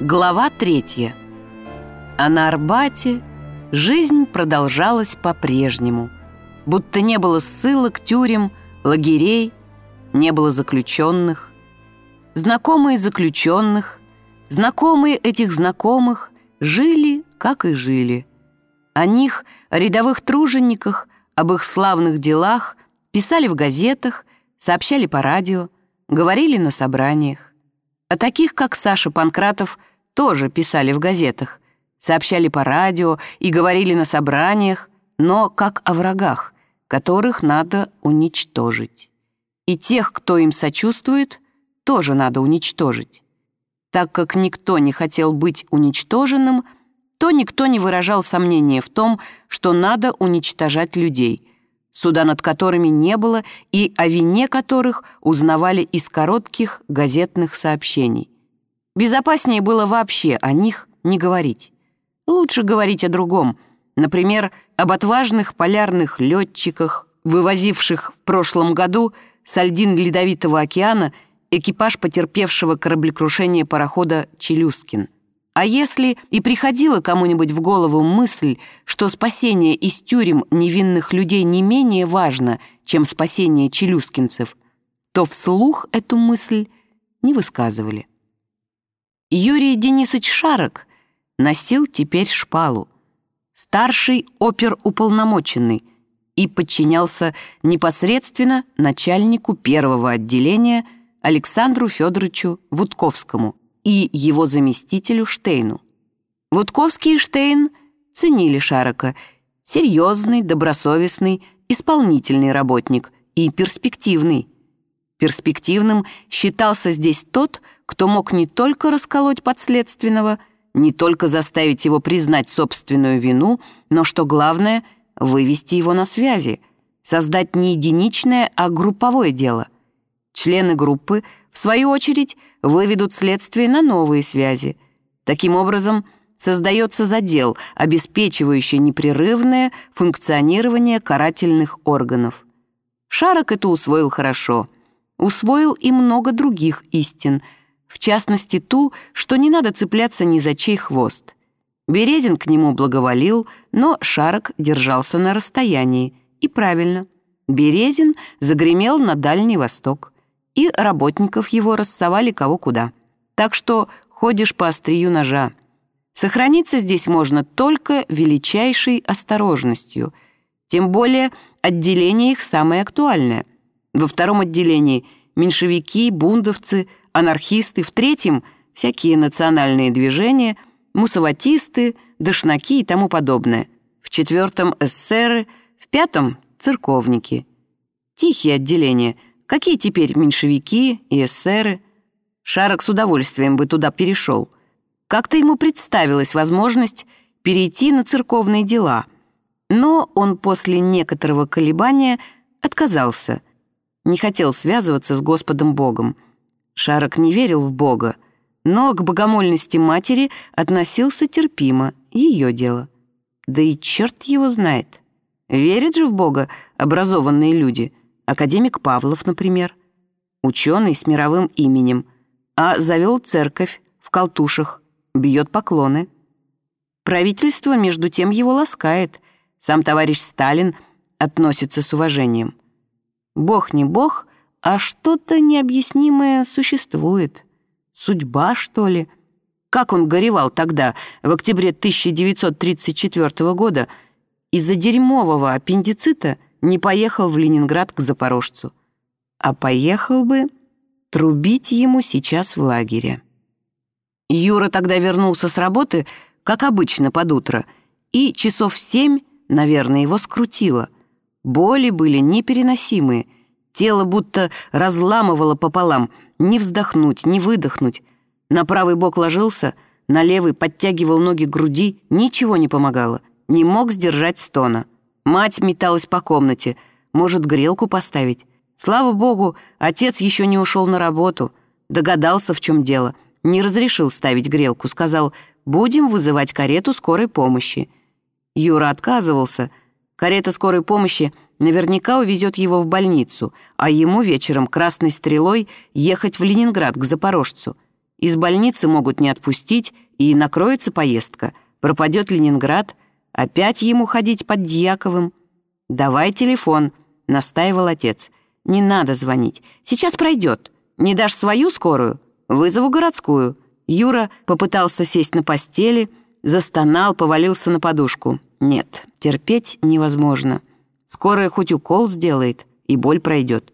Глава третья. А на Арбате жизнь продолжалась по-прежнему. Будто не было ссылок, тюрем, лагерей, не было заключенных. Знакомые заключенных, знакомые этих знакомых жили, как и жили. О них, о рядовых тружениках, об их славных делах писали в газетах, сообщали по радио, говорили на собраниях. О таких, как Саша Панкратов, тоже писали в газетах, сообщали по радио и говорили на собраниях, но как о врагах, которых надо уничтожить. И тех, кто им сочувствует, тоже надо уничтожить. Так как никто не хотел быть уничтоженным, то никто не выражал сомнения в том, что надо уничтожать людей – суда над которыми не было и о вине которых узнавали из коротких газетных сообщений. Безопаснее было вообще о них не говорить. Лучше говорить о другом, например, об отважных полярных летчиках, вывозивших в прошлом году с льдин Ледовитого океана экипаж потерпевшего кораблекрушение парохода «Челюскин». А если и приходила кому-нибудь в голову мысль, что спасение из тюрем невинных людей не менее важно, чем спасение челюскинцев, то вслух эту мысль не высказывали. Юрий Денисович Шарок носил теперь шпалу, старший оперуполномоченный, и подчинялся непосредственно начальнику первого отделения Александру Федоровичу Вудковскому – и его заместителю Штейну. Вудковский и Штейн ценили Шарока, серьезный, добросовестный, исполнительный работник и перспективный. Перспективным считался здесь тот, кто мог не только расколоть подследственного, не только заставить его признать собственную вину, но, что главное, вывести его на связи, создать не единичное, а групповое дело. Члены группы – в свою очередь, выведут следствие на новые связи. Таким образом, создается задел, обеспечивающий непрерывное функционирование карательных органов. Шарок это усвоил хорошо. Усвоил и много других истин, в частности ту, что не надо цепляться ни за чей хвост. Березин к нему благоволил, но Шарок держался на расстоянии. И правильно. Березин загремел на Дальний Восток и работников его рассовали кого куда. Так что ходишь по острию ножа. Сохраниться здесь можно только величайшей осторожностью. Тем более отделение их самое актуальное. Во втором отделении меньшевики, бундовцы, анархисты, в третьем — всякие национальные движения, мусаватисты, дошнаки и тому подобное. В четвертом — эсеры, в пятом — церковники. Тихие отделения — Какие теперь меньшевики и эсеры? Шарок с удовольствием бы туда перешел. Как-то ему представилась возможность перейти на церковные дела, но он после некоторого колебания отказался, не хотел связываться с Господом Богом. Шарок не верил в Бога, но к богомольности матери относился терпимо, ее дело. Да и черт его знает. Верят же в Бога образованные люди — академик Павлов, например, ученый с мировым именем, а завел церковь в Колтушах, бьет поклоны. Правительство, между тем, его ласкает, сам товарищ Сталин относится с уважением. Бог не бог, а что-то необъяснимое существует. Судьба, что ли? Как он горевал тогда, в октябре 1934 года, из-за дерьмового аппендицита – не поехал в Ленинград к запорожцу, а поехал бы трубить ему сейчас в лагере. Юра тогда вернулся с работы, как обычно, под утро, и часов семь, наверное, его скрутило. Боли были непереносимые, тело будто разламывало пополам, не вздохнуть, не выдохнуть. На правый бок ложился, на левый подтягивал ноги к груди, ничего не помогало, не мог сдержать стона. Мать металась по комнате. Может, грелку поставить? Слава богу, отец еще не ушел на работу. Догадался, в чем дело. Не разрешил ставить грелку. Сказал, будем вызывать карету скорой помощи. Юра отказывался. Карета скорой помощи наверняка увезет его в больницу, а ему вечером красной стрелой ехать в Ленинград к запорожцу. Из больницы могут не отпустить, и накроется поездка. Пропадет Ленинград, опять ему ходить под Дьяковым. «Давай телефон», — настаивал отец. «Не надо звонить. Сейчас пройдет. Не дашь свою скорую? Вызову городскую». Юра попытался сесть на постели, застонал, повалился на подушку. Нет, терпеть невозможно. Скорая хоть укол сделает, и боль пройдет.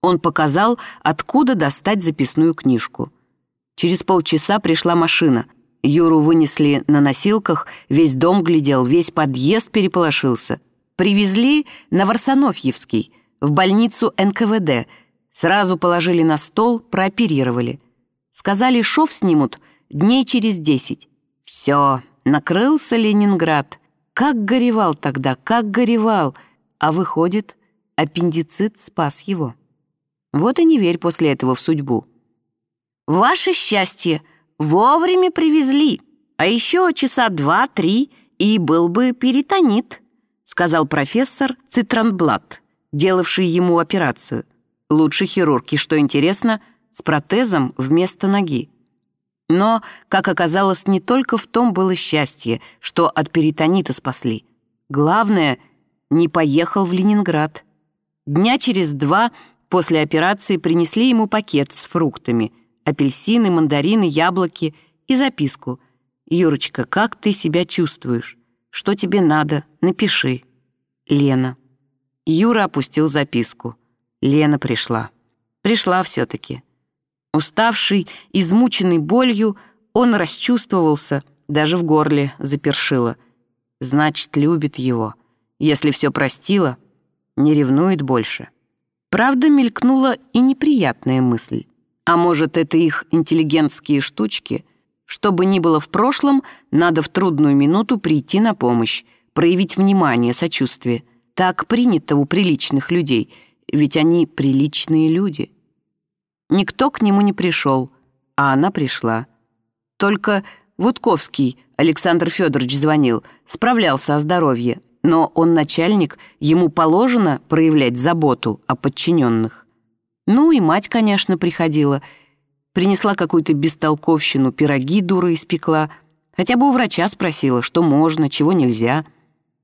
Он показал, откуда достать записную книжку. Через полчаса пришла машина. Юру вынесли на носилках, весь дом глядел, весь подъезд переполошился. Привезли на Варсонофьевский, в больницу НКВД. Сразу положили на стол, прооперировали. Сказали, шов снимут дней через десять. Все, накрылся Ленинград. Как горевал тогда, как горевал. А выходит, аппендицит спас его. Вот и не верь после этого в судьбу. Ваше счастье, вовремя привезли, а еще часа два-три, и был бы перитонит, сказал профессор Цитранблат, делавший ему операцию. Лучший хирург, и, что интересно, с протезом вместо ноги. Но, как оказалось, не только в том было счастье, что от перитонита спасли. Главное, не поехал в Ленинград. Дня через два после операции принесли ему пакет с фруктами, апельсины, мандарины, яблоки и записку. «Юрочка, как ты себя чувствуешь? Что тебе надо? Напиши. Лена». Юра опустил записку. Лена пришла. Пришла все-таки. Уставший, измученный болью, он расчувствовался, даже в горле запершило. Значит, любит его. Если все простила, не ревнует больше. Правда, мелькнула и неприятная мысль. А может, это их интеллигентские штучки? Что бы ни было в прошлом, надо в трудную минуту прийти на помощь, проявить внимание, сочувствие. Так принято у приличных людей, ведь они приличные люди. Никто к нему не пришел, а она пришла. Только Вудковский Александр Федорович звонил, справлялся о здоровье, но он начальник, ему положено проявлять заботу о подчиненных. Ну и мать, конечно, приходила. Принесла какую-то бестолковщину, пироги дура испекла. Хотя бы у врача спросила, что можно, чего нельзя.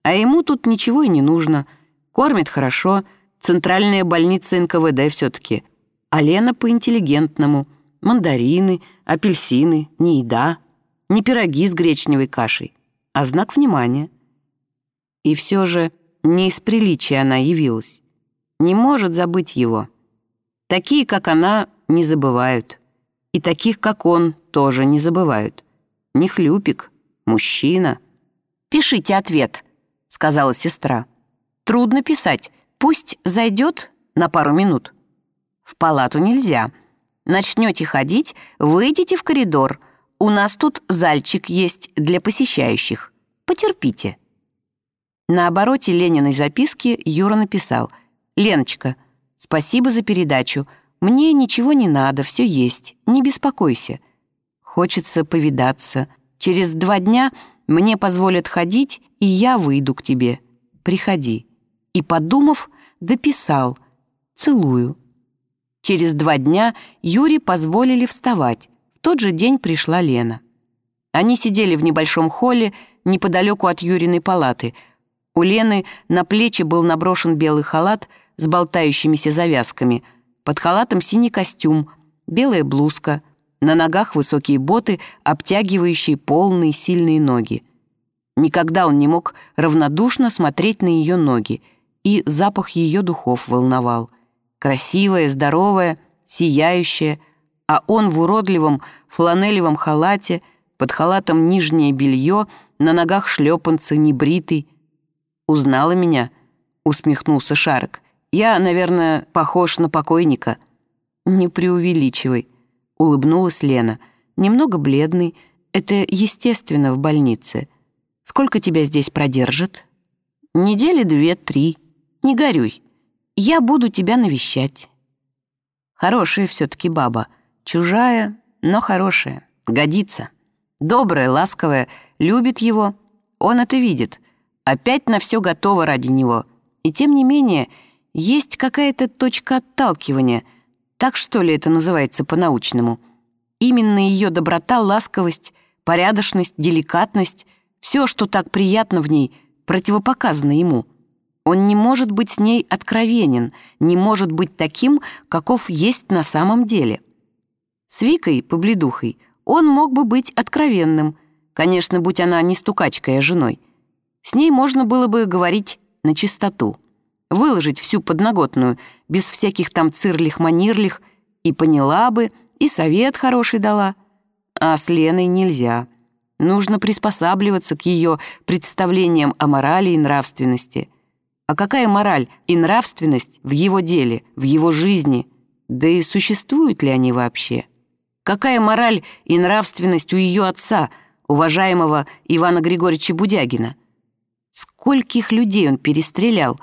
А ему тут ничего и не нужно. Кормит хорошо, центральная больница НКВД все-таки — а Лена по-интеллигентному. Мандарины, апельсины, не еда, не пироги с гречневой кашей, а знак внимания. И все же не из приличия она явилась. Не может забыть его. Такие, как она, не забывают. И таких, как он, тоже не забывают. Не хлюпик, мужчина. «Пишите ответ», — сказала сестра. «Трудно писать. Пусть зайдет на пару минут». В палату нельзя. Начнете ходить, выйдите в коридор. У нас тут зальчик есть для посещающих. Потерпите». На обороте Лениной записки Юра написал «Леночка, спасибо за передачу. Мне ничего не надо, все есть, не беспокойся. Хочется повидаться. Через два дня мне позволят ходить, и я выйду к тебе. Приходи». И, подумав, дописал «Целую». Через два дня Юре позволили вставать. В тот же день пришла Лена. Они сидели в небольшом холле неподалеку от Юриной палаты. У Лены на плечи был наброшен белый халат с болтающимися завязками. Под халатом синий костюм, белая блузка, на ногах высокие боты, обтягивающие полные сильные ноги. Никогда он не мог равнодушно смотреть на ее ноги, и запах ее духов волновал — красивая, здоровая, сияющая, а он в уродливом фланелевом халате, под халатом нижнее белье, на ногах шлепанцы, небритый. «Узнала меня?» — усмехнулся Шарок. «Я, наверное, похож на покойника». «Не преувеличивай», — улыбнулась Лена. «Немного бледный. Это естественно в больнице. Сколько тебя здесь продержат?» «Недели две-три. Не горюй». Я буду тебя навещать. Хорошая все-таки баба. Чужая, но хорошая. Годится. Добрая, ласковая, любит его. Он это видит. Опять на все готово ради него. И тем не менее, есть какая-то точка отталкивания. Так что ли это называется по-научному? Именно ее доброта, ласковость, порядочность, деликатность, все, что так приятно в ней, противопоказано ему. Он не может быть с ней откровенен, не может быть таким, каков есть на самом деле. С Викой, побледухой, он мог бы быть откровенным, конечно, будь она не стукачкой, а женой. С ней можно было бы говорить на чистоту, выложить всю подноготную, без всяких там цирлих-манирлих, и поняла бы, и совет хороший дала. А с Леной нельзя. Нужно приспосабливаться к ее представлениям о морали и нравственности. А какая мораль и нравственность в его деле, в его жизни? Да и существуют ли они вообще? Какая мораль и нравственность у ее отца, уважаемого Ивана Григорьевича Будягина? Скольких людей он перестрелял,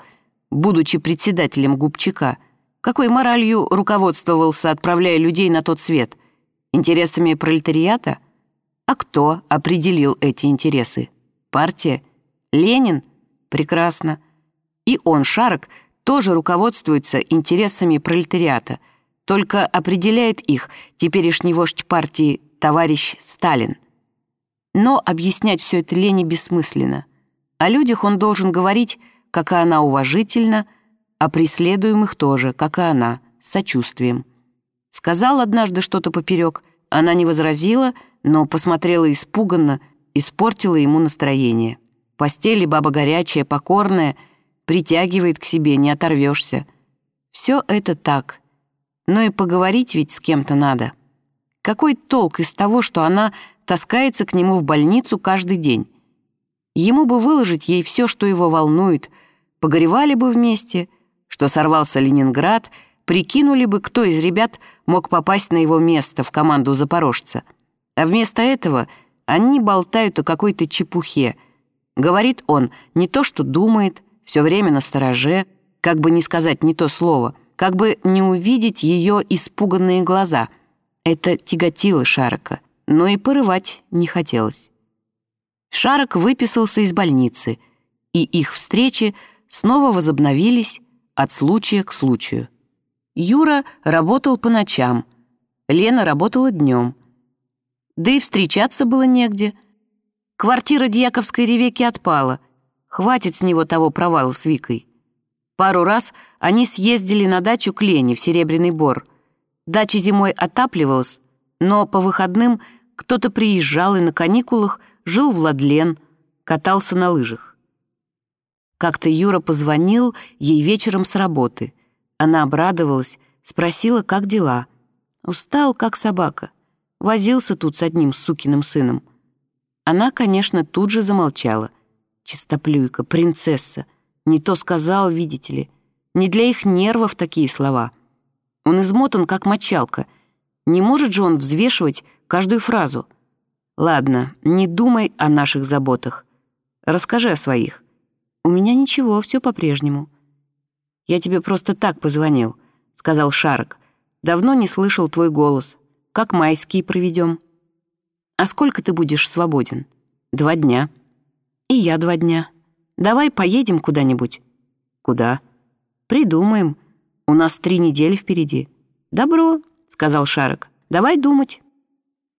будучи председателем Губчака? Какой моралью руководствовался, отправляя людей на тот свет? Интересами пролетариата? А кто определил эти интересы? Партия? Ленин? Прекрасно. И он, Шарок, тоже руководствуется интересами пролетариата, только определяет их теперешний вождь партии товарищ Сталин. Но объяснять все это Лене бессмысленно. О людях он должен говорить, как и она уважительно, о преследуемых тоже, как и она, с сочувствием. Сказал однажды что-то поперек, она не возразила, но посмотрела испуганно, испортила ему настроение. Постели баба горячая, покорная, притягивает к себе, не оторвешься. Все это так. Но и поговорить ведь с кем-то надо. Какой толк из того, что она таскается к нему в больницу каждый день? Ему бы выложить ей все, что его волнует, погоревали бы вместе, что сорвался Ленинград, прикинули бы, кто из ребят мог попасть на его место в команду запорожца. А вместо этого они болтают о какой-то чепухе. Говорит он не то, что думает, все время на стороже, как бы не сказать не то слово, как бы не увидеть ее испуганные глаза. Это тяготило Шарока, но и порывать не хотелось. Шарок выписался из больницы, и их встречи снова возобновились от случая к случаю. Юра работал по ночам, Лена работала днем. Да и встречаться было негде. Квартира Дьяковской Ревеки отпала, Хватит с него того провала с Викой. Пару раз они съездили на дачу к Лене в Серебряный Бор. Дача зимой отапливалась, но по выходным кто-то приезжал и на каникулах жил в Ладлен, катался на лыжах. Как-то Юра позвонил ей вечером с работы. Она обрадовалась, спросила, как дела. Устал, как собака. Возился тут с одним сукиным сыном. Она, конечно, тут же замолчала. Чистоплюйка, принцесса. Не то сказал, видите ли. Не для их нервов такие слова. Он измотан, как мочалка. Не может же он взвешивать каждую фразу. Ладно, не думай о наших заботах. Расскажи о своих. У меня ничего, все по-прежнему. Я тебе просто так позвонил, сказал Шарок. Давно не слышал твой голос. Как майские проведем? А сколько ты будешь свободен? Два дня. И я два дня. Давай поедем куда-нибудь. Куда? Придумаем. У нас три недели впереди. Добро, сказал Шарок. Давай думать.